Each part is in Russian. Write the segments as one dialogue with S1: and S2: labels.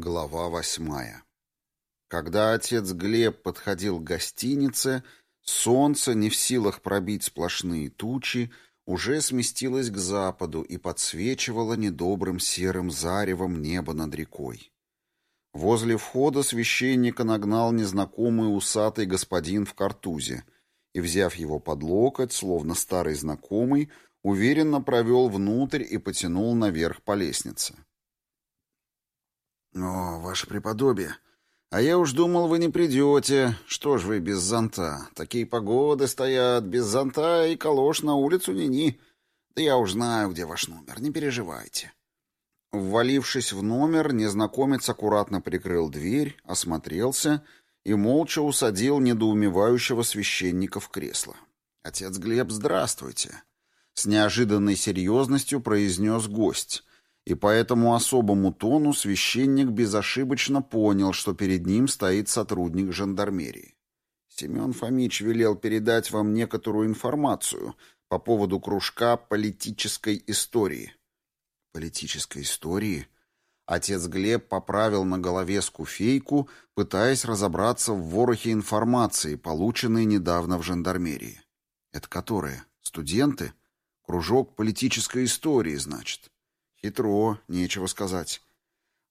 S1: Глава восьмая. Когда отец Глеб подходил к гостинице, солнце, не в силах пробить сплошные тучи, уже сместилось к западу и подсвечивало недобрым серым заревом небо над рекой. Возле входа священника нагнал незнакомый усатый господин в картузе и, взяв его под локоть, словно старый знакомый, уверенно провел внутрь и потянул наверх по лестнице.
S2: — «О, ваше преподобие, а я уж думал, вы не придете. Что ж вы без зонта? Такие погоды стоят, без зонта и калош на улицу ни-ни. Да я уж знаю, где ваш номер, не переживайте».
S1: Ввалившись в номер, незнакомец аккуратно прикрыл дверь, осмотрелся и молча усадил недоумевающего священника в кресло. «Отец Глеб, здравствуйте!» С неожиданной серьезностью произнес гость, И поэтому особому тону священник безошибочно понял, что перед ним стоит сотрудник жандармерии. Семен Фомич велел передать вам некоторую информацию по поводу кружка политической истории. Политической истории? Отец Глеб поправил на голове скуфейку, пытаясь разобраться в ворохе информации, полученной недавно в жандармерии. Это которые? Студенты? Кружок политической истории, значит. Хитро, нечего сказать.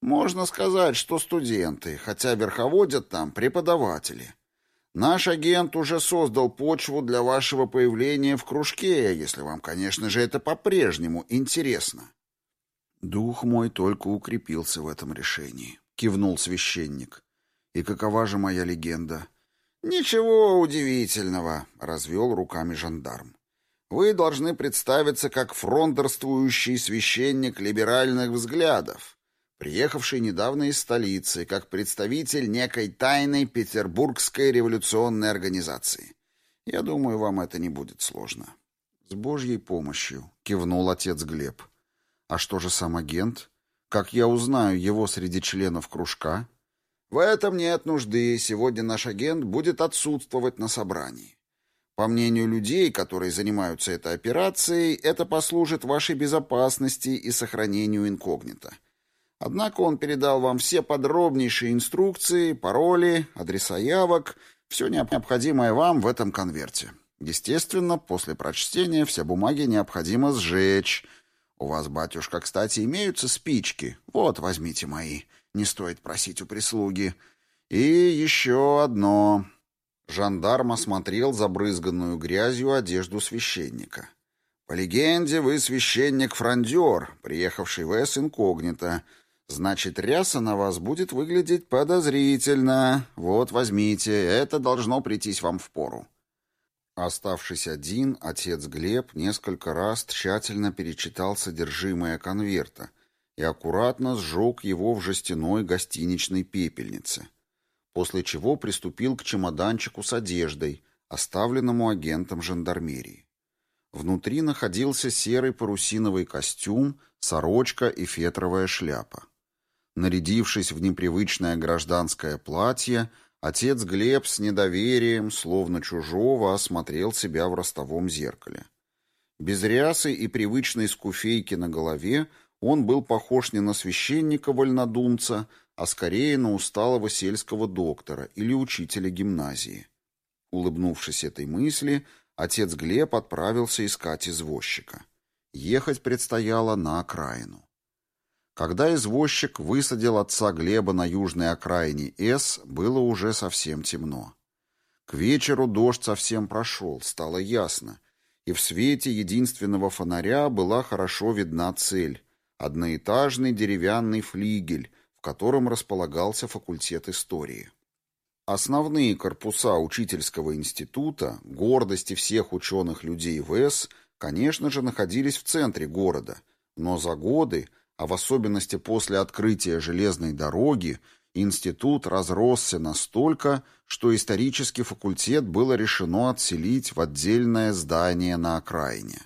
S1: Можно сказать, что студенты, хотя верховодят там преподаватели. Наш агент уже создал почву для вашего появления в кружке, если вам, конечно же, это по-прежнему интересно. Дух мой только укрепился в этом решении, кивнул священник. И какова же моя легенда? Ничего удивительного, развел руками жандарм. Вы должны представиться как фрондерствующий священник либеральных взглядов, приехавший недавно из столицы, как представитель некой тайной петербургской революционной организации. Я думаю, вам это не будет сложно. С Божьей помощью, кивнул отец Глеб. А что же сам агент? Как я узнаю его среди членов кружка? В этом нет нужды, сегодня наш агент будет отсутствовать на собрании. По мнению людей, которые занимаются этой операцией, это послужит вашей безопасности и сохранению инкогнито. Однако он передал вам все подробнейшие инструкции, пароли, адреса явок, все необходимое вам в этом конверте. Естественно, после прочтения все бумаги необходимо сжечь. У вас, батюшка, кстати, имеются спички. Вот, возьмите мои. Не стоит просить у прислуги. И еще одно. Жандарм осмотрел забрызганную грязью одежду священника. «По легенде, вы священник-фрондер, приехавший в Эс инкогнито. Значит, ряса на вас будет выглядеть подозрительно. Вот, возьмите, это должно прийтись вам в пору». Оставшись один, отец Глеб несколько раз тщательно перечитал содержимое конверта и аккуратно сжег его в жестяной гостиничной пепельнице после чего приступил к чемоданчику с одеждой, оставленному агентом жандармерии. Внутри находился серый парусиновый костюм, сорочка и фетровая шляпа. Нарядившись в непривычное гражданское платье, отец Глеб с недоверием, словно чужого, осмотрел себя в ростовом зеркале. Без рясы и привычной скуфейки на голове он был похож не на священника-вольнодумца, а скорее на усталого сельского доктора или учителя гимназии. Улыбнувшись этой мысли, отец Глеб отправился искать извозчика. Ехать предстояло на окраину. Когда извозчик высадил отца Глеба на южной окраине С, было уже совсем темно. К вечеру дождь совсем прошел, стало ясно, и в свете единственного фонаря была хорошо видна цель — одноэтажный деревянный флигель, в котором располагался факультет истории. Основные корпуса учительского института, гордости всех ученых-людей ВС, конечно же, находились в центре города, но за годы, а в особенности после открытия железной дороги, институт разросся настолько, что исторический факультет было решено отселить в отдельное здание на окраине.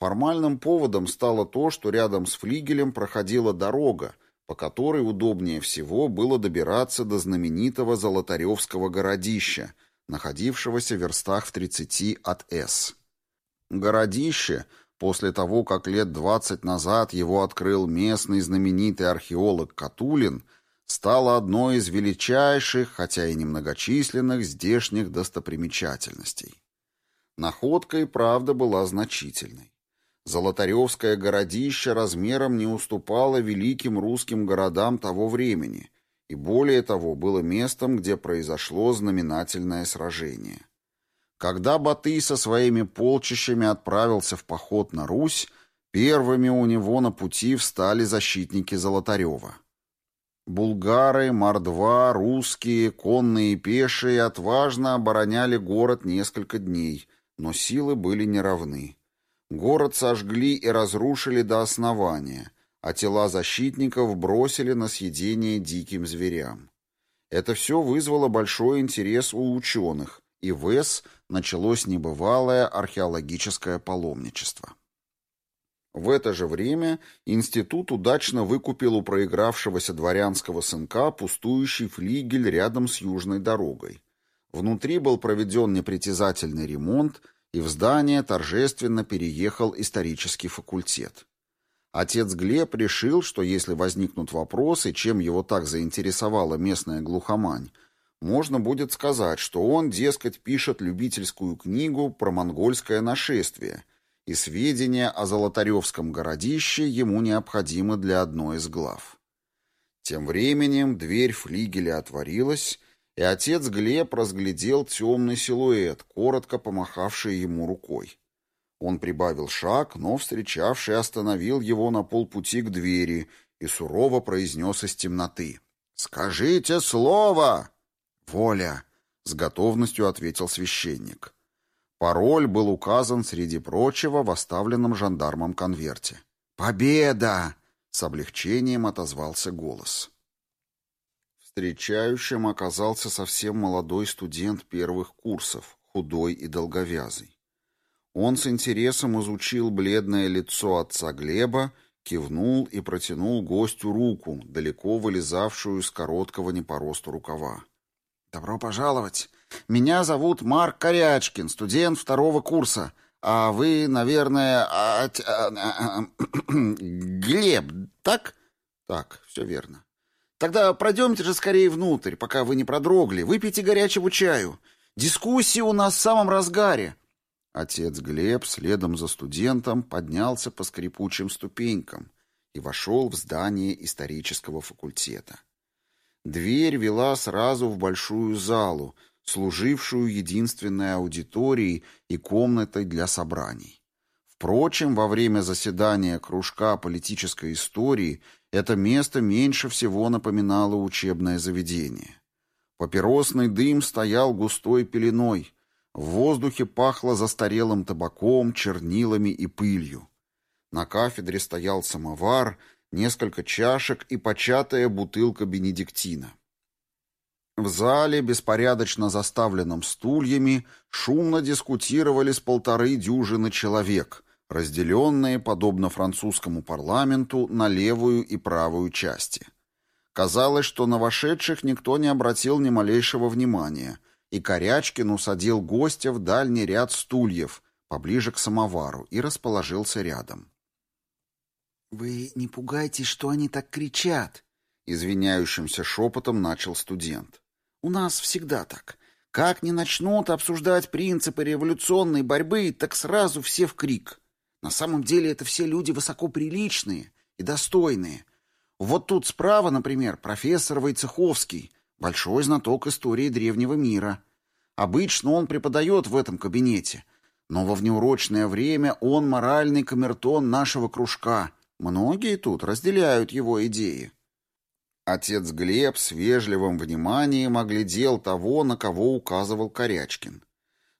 S1: Формальным поводом стало то, что рядом с флигелем проходила дорога, по которой удобнее всего было добираться до знаменитого Золотаревского городища, находившегося в верстах в 30 от С. Городище, после того, как лет 20 назад его открыл местный знаменитый археолог Катулин, стало одной из величайших, хотя и немногочисленных, здешних достопримечательностей. Находка и правда была значительной. Золотаревское городище размером не уступало великим русским городам того времени и, более того, было местом, где произошло знаменательное сражение. Когда Батый со своими полчищами отправился в поход на Русь, первыми у него на пути встали защитники Золотарева. Булгары, мордва, русские, конные и пешие отважно обороняли город несколько дней, но силы были неравны. Город сожгли и разрушили до основания, а тела защитников бросили на съедение диким зверям. Это все вызвало большой интерес у ученых, и в Эс началось небывалое археологическое паломничество. В это же время институт удачно выкупил у проигравшегося дворянского сынка пустующий флигель рядом с южной дорогой. Внутри был проведен непритязательный ремонт – и в здание торжественно переехал исторический факультет. Отец Глеб решил, что если возникнут вопросы, чем его так заинтересовала местная глухомань, можно будет сказать, что он, дескать, пишет любительскую книгу про монгольское нашествие, и сведения о Золотаревском городище ему необходимы для одной из глав. Тем временем дверь флигеля отворилась, и отец Глеб разглядел темный силуэт, коротко помахавший ему рукой. Он прибавил шаг, но встречавший остановил его на полпути к двери и сурово произнес из темноты. «Скажите слово!» «Воля!» — с готовностью ответил священник. Пароль был указан, среди прочего, в оставленном жандармом конверте. «Победа!» — с облегчением отозвался голос встречающим оказался совсем молодой студент первых курсов, худой и долговязый. Он с интересом изучил бледное лицо отца Глеба, кивнул и протянул гостю руку, далеко вылезавшую из короткого не по росту рукава. «Добро пожаловать! Меня зовут Марк Корячкин, студент второго курса, а вы, наверное, а, а, а, Глеб, так?» «Так, все верно. «Тогда пройдемте же скорее внутрь, пока вы не продрогли. Выпейте горячего чаю. Дискуссии у нас в самом разгаре». Отец Глеб следом за студентом поднялся по скрипучим ступенькам и вошел в здание исторического факультета. Дверь вела сразу в большую залу, служившую единственной аудиторией и комнатой для собраний. Впрочем, во время заседания кружка политической истории Это место меньше всего напоминало учебное заведение. Папиросный дым стоял густой пеленой. В воздухе пахло застарелым табаком, чернилами и пылью. На кафедре стоял самовар, несколько чашек и початая бутылка бенедиктина. В зале, беспорядочно заставленном стульями, шумно дискутировали с полторы дюжины человек, разделенные, подобно французскому парламенту, на левую и правую части. Казалось, что на вошедших никто не обратил ни малейшего внимания, и Корячкин усадил гостя в дальний ряд стульев, поближе к самовару, и расположился рядом. «Вы не пугайтесь, что они так кричат!» — извиняющимся шепотом начал студент. «У нас всегда так. Как не начнут обсуждать принципы революционной борьбы, так сразу все в крик». На самом деле это все люди высокоприличные и достойные. Вот тут справа, например, профессор Войцеховский, большой знаток истории древнего мира. Обычно он преподает в этом кабинете, но во внеурочное время он моральный камертон нашего кружка — Многие тут разделяют его идеи. Отец Глеб с вежливым вниманием оглядел того, на кого указывал Корячкин.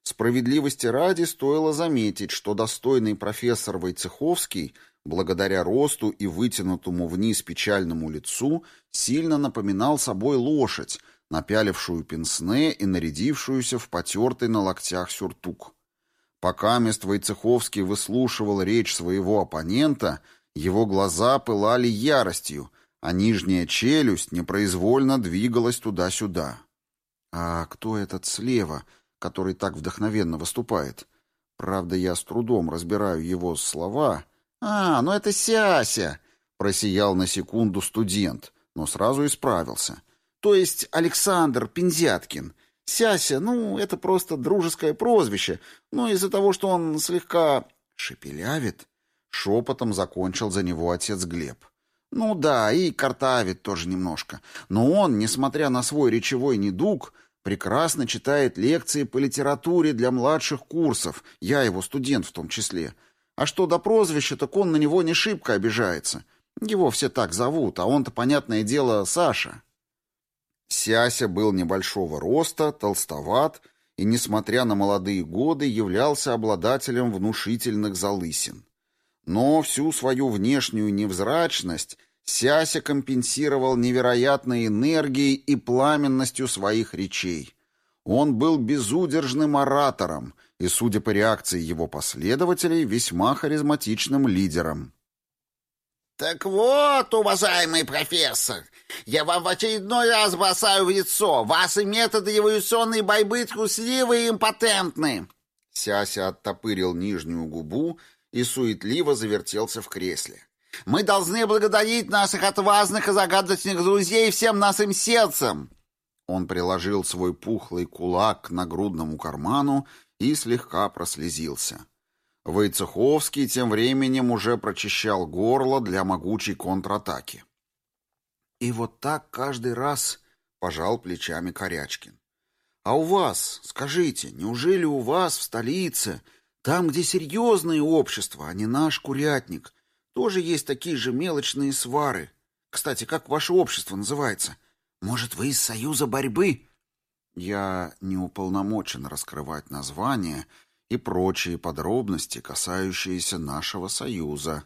S1: Справедливости ради стоило заметить, что достойный профессор Войцеховский, благодаря росту и вытянутому вниз печальному лицу, сильно напоминал собой лошадь, напялившую пенсне и нарядившуюся в потертый на локтях сюртук. Пока мест Войцеховский выслушивал речь своего оппонента, его глаза пылали яростью, а нижняя челюсть непроизвольно двигалась туда-сюда. «А кто этот слева?» который так вдохновенно выступает. Правда, я с трудом разбираю его слова. «А, ну это Сяся!» — просиял на секунду студент, но сразу исправился. «То есть Александр Пензяткин. Сяся, ну, это просто дружеское прозвище, но из-за того, что он слегка шепелявит...» Шепотом закончил за него отец Глеб. «Ну да, и картавит тоже немножко. Но он, несмотря на свой речевой недуг, прекрасно читает лекции по литературе для младших курсов, я его студент в том числе. А что до прозвища, так он на него не шибко обижается. Его все так зовут, а он-то, понятное дело, Саша. Сяся был небольшого роста, толстоват и, несмотря на молодые годы, являлся Сяся компенсировал невероятной энергией и пламенностью своих речей. Он был безудержным оратором и, судя по реакции его последователей, весьма харизматичным лидером.
S2: Так вот, уважаемый профессор, я вам в очередной раз бросаю в лицо. Ваши методы эволюционной борьбы трусливы и импотентны.
S1: Сяся оттопырил нижнюю губу и суетливо завертелся в кресле.
S2: «Мы должны благодарить наших отважных и загадочных друзей всем нашим сердцем!»
S1: Он приложил свой пухлый кулак к нагрудному карману и слегка прослезился. Войцеховский тем временем уже прочищал горло для могучей контратаки. «И вот так каждый раз...» — пожал плечами Корячкин. «А у вас, скажите, неужели у вас в столице, там, где серьезное общество, а не наш курятник, тоже есть такие же мелочные свары. Кстати, как ваше общество называется? Может, вы из Союза борьбы? Я не уполномочен раскрывать название и прочие подробности, касающиеся нашего Союза,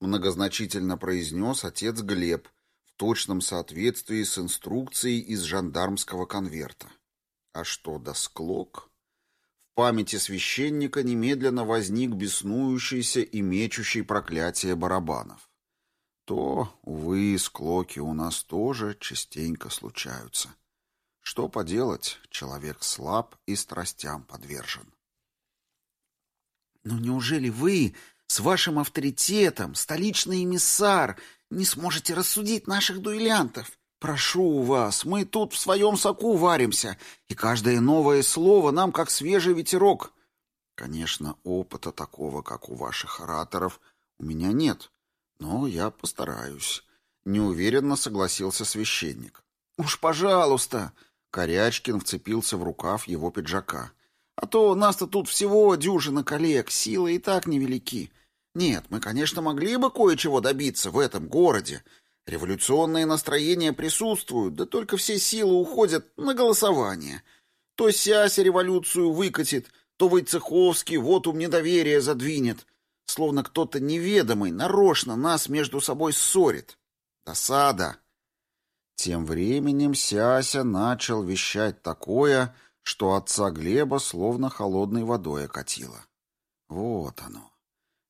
S1: многозначительно произнес отец Глеб в точном соответствии с инструкцией из жандармского конверта. А что до склок? В памяти священника немедленно возник беснующийся и мечущий проклятие барабанов. То, увы, склоки у нас тоже частенько случаются. Что поделать, человек слаб и страстям подвержен. Но неужели вы с вашим авторитетом, столичный эмиссар, не сможете рассудить наших дуэлянтов? Прошу вас, мы тут в своем соку варимся, и каждое новое слово нам как свежий ветерок. Конечно, опыта такого, как у ваших ораторов, у меня нет, но я постараюсь. Неуверенно согласился священник. Уж, пожалуйста, Корячкин вцепился в рукав его пиджака. А то нас-то тут всего дюжина коллег, силы и так невелики. Нет, мы, конечно, могли бы кое-чего добиться в этом городе. Революционные настроения присутствуют, да только все силы уходят на голосование. То Сяся революцию выкатит, то Войцеховский вот ум недоверия задвинет. Словно кто-то неведомый нарочно нас между собой ссорит. Досада. Тем временем Сяся начал вещать такое, что отца Глеба словно холодной водой окатило. Вот оно.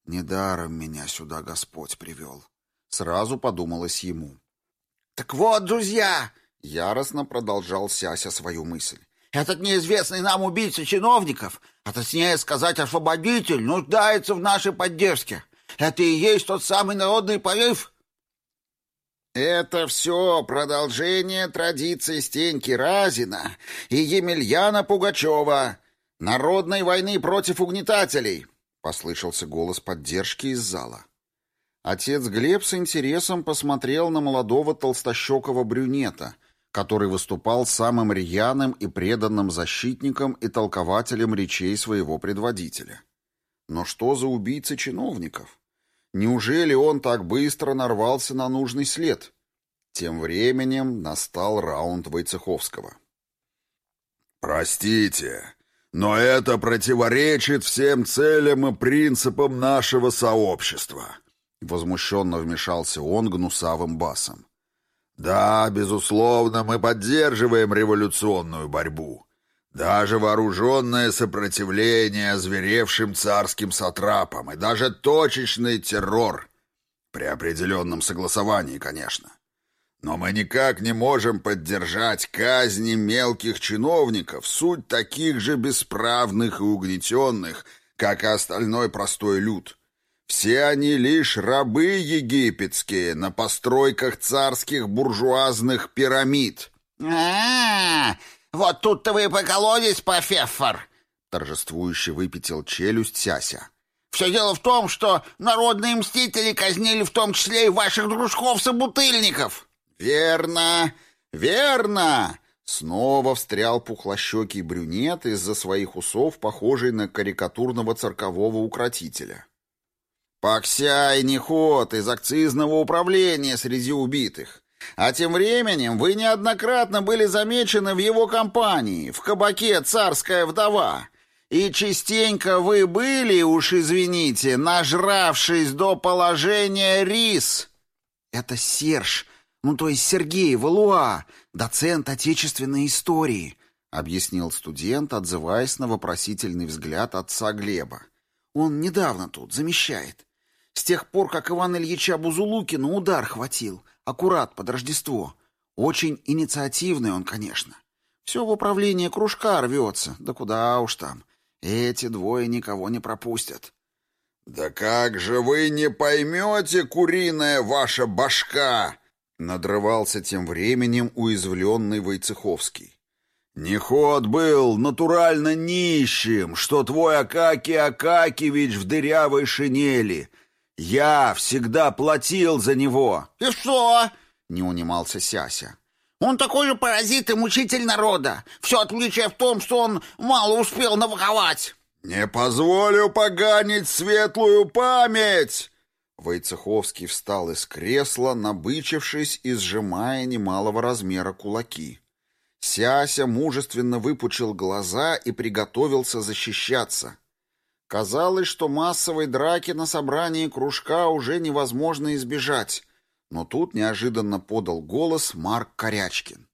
S1: Недаром меня сюда Господь привел. Сразу подумалось ему. «Так вот, друзья!» — яростно продолжал Сяся свою мысль. «Этот неизвестный нам убийца чиновников, а точнее сказать освободитель, нуждается в нашей поддержке. Это и есть тот самый народный порыв!» Это все продолжение традиции Стеньки Разина и Емельяна Пугачева. Народной войны против угнетателей!» — послышался голос поддержки из зала. Отец Глеб с интересом посмотрел на молодого толстощекого брюнета, который выступал самым рьяным и преданным защитником и толкователем речей своего предводителя. Но что за убийца чиновников? Неужели он так быстро нарвался на нужный след? Тем временем настал раунд Войцеховского.
S3: «Простите, но это противоречит всем целям и принципам нашего сообщества», возмущенно вмешался он гнусавым басом. «Да, безусловно, мы поддерживаем революционную борьбу. Даже вооруженное сопротивление озверевшим царским сатрапам и даже точечный террор. При определенном согласовании, конечно. Но мы никак не можем поддержать казни мелких чиновников, суть таких же бесправных и угнетенных, как и остальной простой люд. Все они лишь рабы египетские на постройках царских буржуазных пирамид.
S2: а, -а, -а Вот тут-то вы покололись, пофеффор!» Торжествующе выпятил челюсть Сяся. «Все дело в том, что народные мстители казнили в том числе и ваших дружков-собутыльников!»
S1: «Верно! Верно!» Снова встрял пухлощекий брюнет из-за своих усов, похожий на карикатурного циркового укротителя. «Поксяй Нехот из акцизного управления среди убитых. А тем временем вы неоднократно были замечены в его компании, в кабаке «Царская вдова». И частенько вы были, уж извините, нажравшись до положения рис.
S2: Это Серж, ну то есть Сергей Валуа, доцент отечественной истории, объяснил студент, отзываясь на вопросительный взгляд отца Глеба. Он недавно тут замещает. С тех пор, как Иван Ильича Бузулукина удар хватил, аккурат под Рождество. Очень инициативный он, конечно. Все в управление кружка рвется, да куда уж там. Эти двое никого не пропустят.
S3: «Да как же вы не поймете, куриная ваша «Я всегда платил за него!»
S2: «И что?» — не унимался Сяся. «Он такой же паразит и мучитель народа. Все отличие в том, что он мало успел навыковать.
S3: «Не позволю поганить светлую память!»
S1: Войцеховский встал из кресла, набычившись и сжимая немалого размера кулаки. Сяся мужественно выпучил глаза и приготовился защищаться. Казалось, что массовой драки на собрании кружка уже невозможно избежать, но тут неожиданно подал голос Марк Корячкин.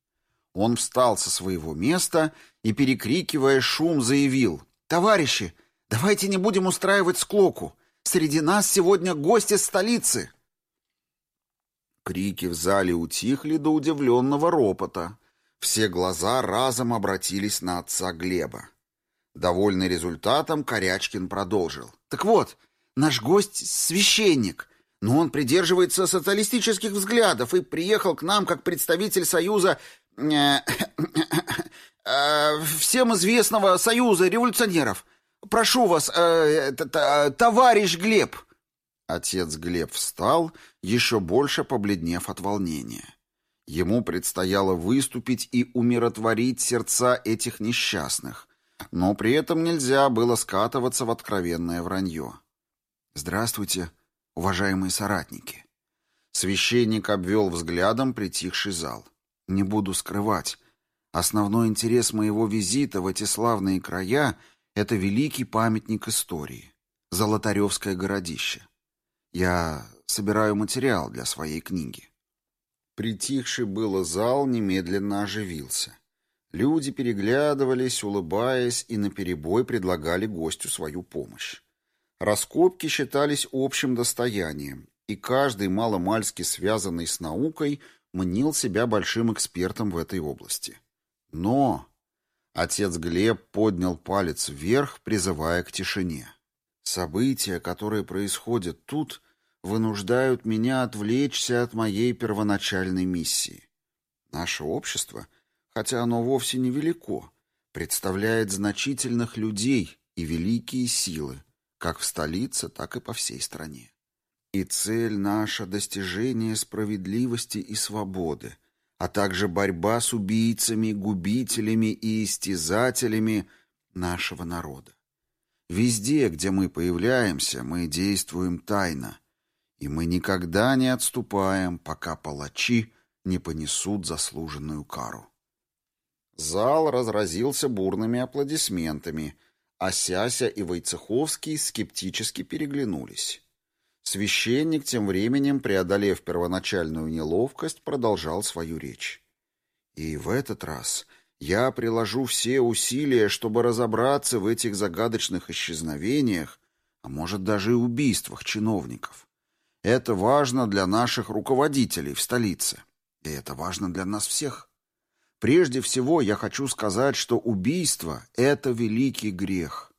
S1: Он встал со своего места и, перекрикивая шум, заявил. «Товарищи, давайте не будем устраивать склоку. Среди нас сегодня гости из столицы». Крики в зале утихли до удивленного ропота. Все глаза разом обратились на отца Глеба. Довольный результатом, Корячкин продолжил. «Так вот, наш гость — священник, но он придерживается социалистических взглядов и приехал к нам как представитель Союза... Э, э, всем известного Союза революционеров. Прошу вас, э, товарищ Глеб!» Отец Глеб встал, еще больше побледнев от волнения. Ему предстояло выступить и умиротворить сердца этих несчастных, но при этом нельзя было скатываться в откровенное вранье. «Здравствуйте, уважаемые соратники!» Священник обвел взглядом притихший зал. «Не буду скрывать. Основной интерес моего визита в эти славные края — это великий памятник истории — Золотаревское городище. Я собираю материал для своей книги». Притихший было зал немедленно оживился. Люди переглядывались, улыбаясь и наперебой предлагали гостю свою помощь. Раскопки считались общим достоянием, и каждый маломальски связанный с наукой мнил себя большим экспертом в этой области. Но отец Глеб поднял палец вверх, призывая к тишине. «События, которые происходят тут, вынуждают меня отвлечься от моей первоначальной миссии. Наше общество — хотя оно вовсе невелико, представляет значительных людей и великие силы, как в столице, так и по всей стране. И цель наша – достижение справедливости и свободы, а также борьба с убийцами, губителями и истязателями нашего народа. Везде, где мы появляемся, мы действуем тайно, и мы никогда не отступаем, пока палачи не понесут заслуженную кару. Зал разразился бурными аплодисментами. а Сяся и Войцеховский скептически переглянулись. Священник, тем временем, преодолев первоначальную неловкость, продолжал свою речь. «И в этот раз я приложу все усилия, чтобы разобраться в этих загадочных исчезновениях, а может даже и убийствах чиновников. Это важно для наших руководителей в столице, и это важно для нас всех». Прежде всего я хочу сказать, что убийство — это великий грех.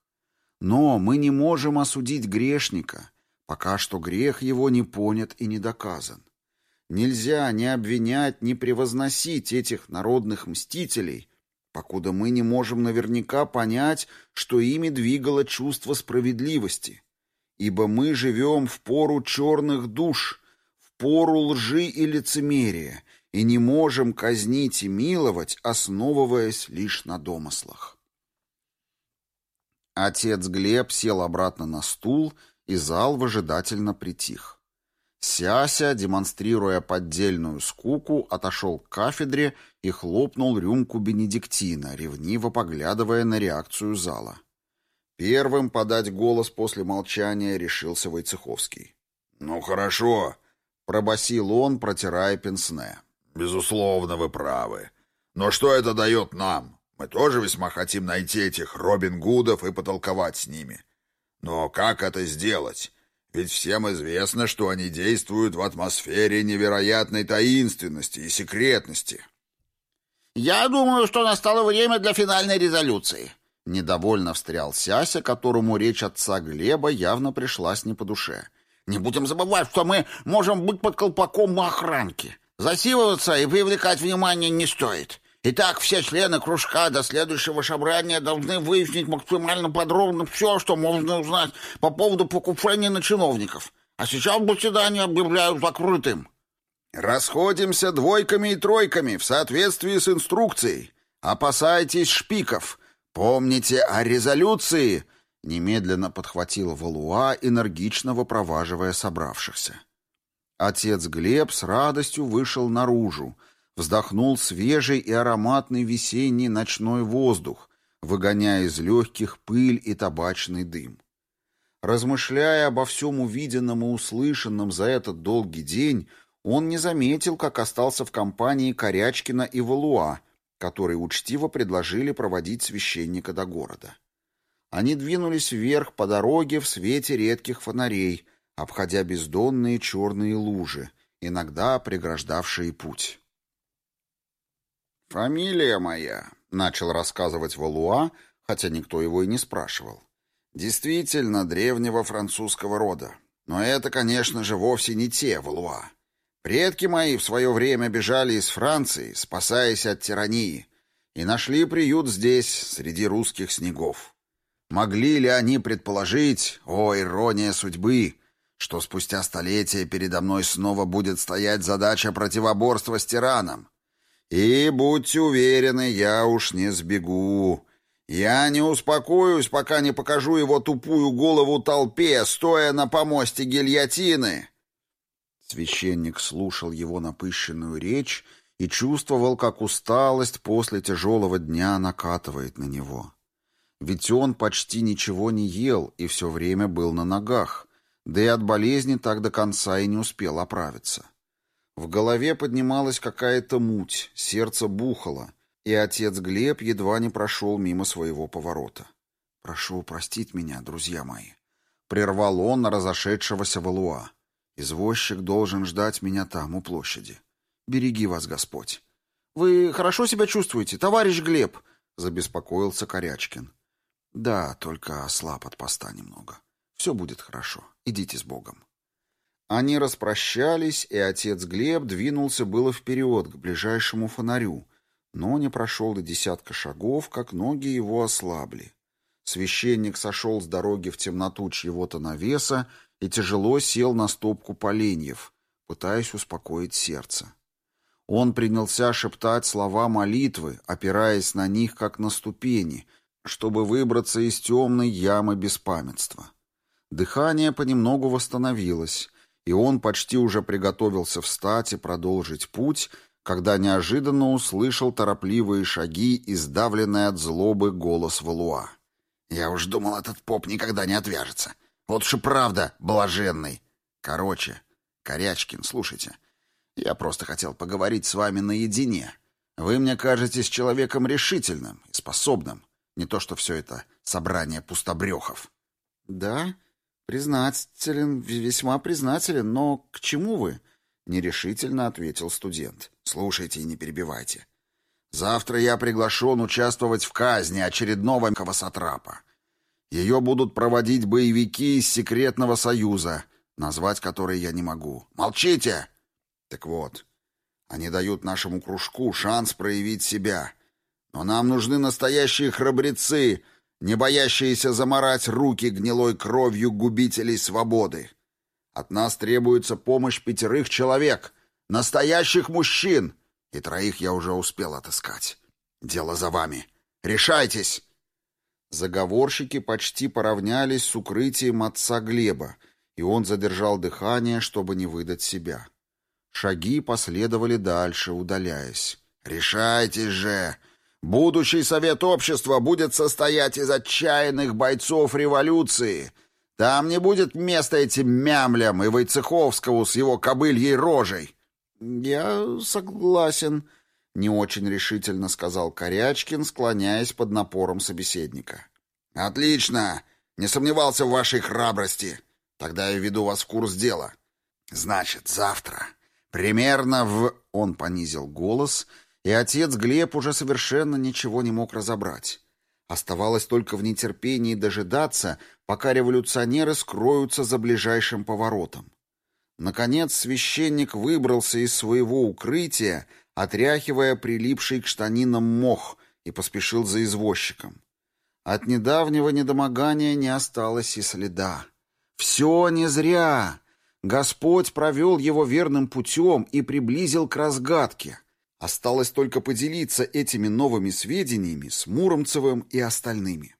S1: Но мы не можем осудить грешника, пока что грех его не понят и не доказан. Нельзя ни обвинять, ни превозносить этих народных мстителей, покуда мы не можем наверняка понять, что ими двигало чувство справедливости. Ибо мы живем в пору черных душ, в пору лжи и лицемерия, и не можем казнить и миловать, основываясь лишь на домыслах. Отец Глеб сел обратно на стул, и зал выжидательно притих. Сяся, демонстрируя поддельную скуку, отошел к кафедре и хлопнул рюмку Бенедиктина, ревниво поглядывая на реакцию зала. Первым подать голос после молчания решился Войцеховский.
S3: «Ну хорошо», — пробасил он, протирая пенсне. «Безусловно, вы правы. Но что это дает нам? Мы тоже весьма хотим найти этих Робин Гудов и потолковать с ними. Но как это сделать? Ведь всем известно, что они действуют в атмосфере невероятной таинственности и секретности».
S2: «Я думаю, что настало время для финальной резолюции», — недовольно встрял Сяся, которому речь отца Глеба явно пришлась не по душе. «Не будем забывать, что мы можем быть под колпаком охранки. Засила и привлекать внимание не стоит. Итак, все члены кружка до следующего собрания должны выяснить максимально подробно все, что можно узнать по поводу покушения на чиновников. А сейчас заседание объявляю закрытым.
S1: Расходимся двойками и тройками в соответствии с инструкцией. Опасайтесь шпиков. Помните о резолюции. Немедленно подхватил Валуа, энергично выпроваживая собравшихся. Отец Глеб с радостью вышел наружу, вздохнул свежий и ароматный весенний ночной воздух, выгоняя из легких пыль и табачный дым. Размышляя обо всем увиденном и услышанном за этот долгий день, он не заметил, как остался в компании Корячкина и Валуа, которые учтиво предложили проводить священника до города. Они двинулись вверх по дороге в свете редких фонарей, обходя бездонные черные лужи, иногда преграждавшие путь. «Фамилия моя», — начал рассказывать Валуа, хотя никто его и не спрашивал. «Действительно древнего французского рода. Но это, конечно же, вовсе не те Валуа. Предки мои в свое время бежали из Франции, спасаясь от тирании, и нашли приют здесь, среди русских снегов. Могли ли они предположить, о, ирония судьбы, что спустя столетия передо мной снова будет стоять задача противоборства с тираном, и будьте уверены, я уж не сбегу. Я не успокоюсь, пока не покажу его тупую голову толпе, стоя на помосте гильотины. Священник слушал его напыщенную речь и чувствовал, как усталость после тяжелого дня накатывает на него. Ведь он почти ничего не ел и все время был на ногах, Да и от болезни так до конца и не успел оправиться. В голове поднималась какая-то муть, сердце бухало, и отец Глеб едва не прошел мимо своего поворота. «Прошу простить меня, друзья мои», — прервал он на разошедшегося Валуа. «Извозчик должен ждать меня там, у площади. Береги вас, Господь». «Вы хорошо себя чувствуете, товарищ Глеб?» — забеспокоился Корячкин. «Да, только ослаб от поста немного». Все будет хорошо. Идите с Богом». Они распрощались, и отец Глеб двинулся было вперед, к ближайшему фонарю, но не прошел до десятка шагов, как ноги его ослабли. Священник сошел с дороги в темноту чьего-то навеса и тяжело сел на стопку поленьев, пытаясь успокоить сердце. Он принялся шептать слова молитвы, опираясь на них, как на ступени, чтобы выбраться из темной ямы беспамятства. Дыхание понемногу восстановилось, и он почти уже приготовился встать и продолжить путь, когда неожиданно услышал торопливые шаги и сдавленный от злобы голос Валуа. «Я уж думал, этот поп никогда не отвяжется. Вот уж и правда блаженный. Короче, Корячкин, слушайте, я просто хотел поговорить с вами наедине. Вы мне кажетесь человеком решительным и способным, не то что все это собрание пустобрехов». «Да?» Признательен, признателен, но к чему вы?» Нерешительно ответил студент. «Слушайте и не перебивайте. Завтра я приглашен участвовать в казни очередного хвосотрапа. Ее будут проводить боевики из секретного союза,
S2: назвать который я не могу.
S3: Молчите!»
S2: «Так вот, они дают нашему кружку шанс проявить себя. Но нам нужны настоящие храбрецы, не боящиеся заморать руки гнилой кровью губителей свободы. От нас требуется помощь пятерых человек, настоящих мужчин, и троих я уже успел отыскать. Дело за вами. Решайтесь!» Заговорщики почти поравнялись с укрытием отца Глеба, и он задержал дыхание, чтобы не выдать себя. Шаги последовали дальше, удаляясь. «Решайтесь же! Будущий совет общества будет состоять из отчаянных бойцов революции. Там не будет места этим мямлям и Войцеховскому с его кобыльей рожей. «Я согласен», — не очень решительно сказал Корячкин, склоняясь под напором собеседника. «Отлично! Не сомневался в вашей храбрости. Тогда я веду вас в курс дела. Значит, завтра. Примерно в...» Он понизил голос — и отец Глеб уже совершенно ничего не мог разобрать. Оставалось только в нетерпении дожидаться, пока революционеры скроются за ближайшим поворотом. Наконец священник выбрался из своего укрытия, отряхивая прилипший к штанинам мох, и поспешил за извозчиком. От недавнего недомогания не осталось и следа. «Все не зря!» Господь провел его верным путем и приблизил к разгадке. Осталось только поделиться этими новыми сведениями с Муромцевым и остальными.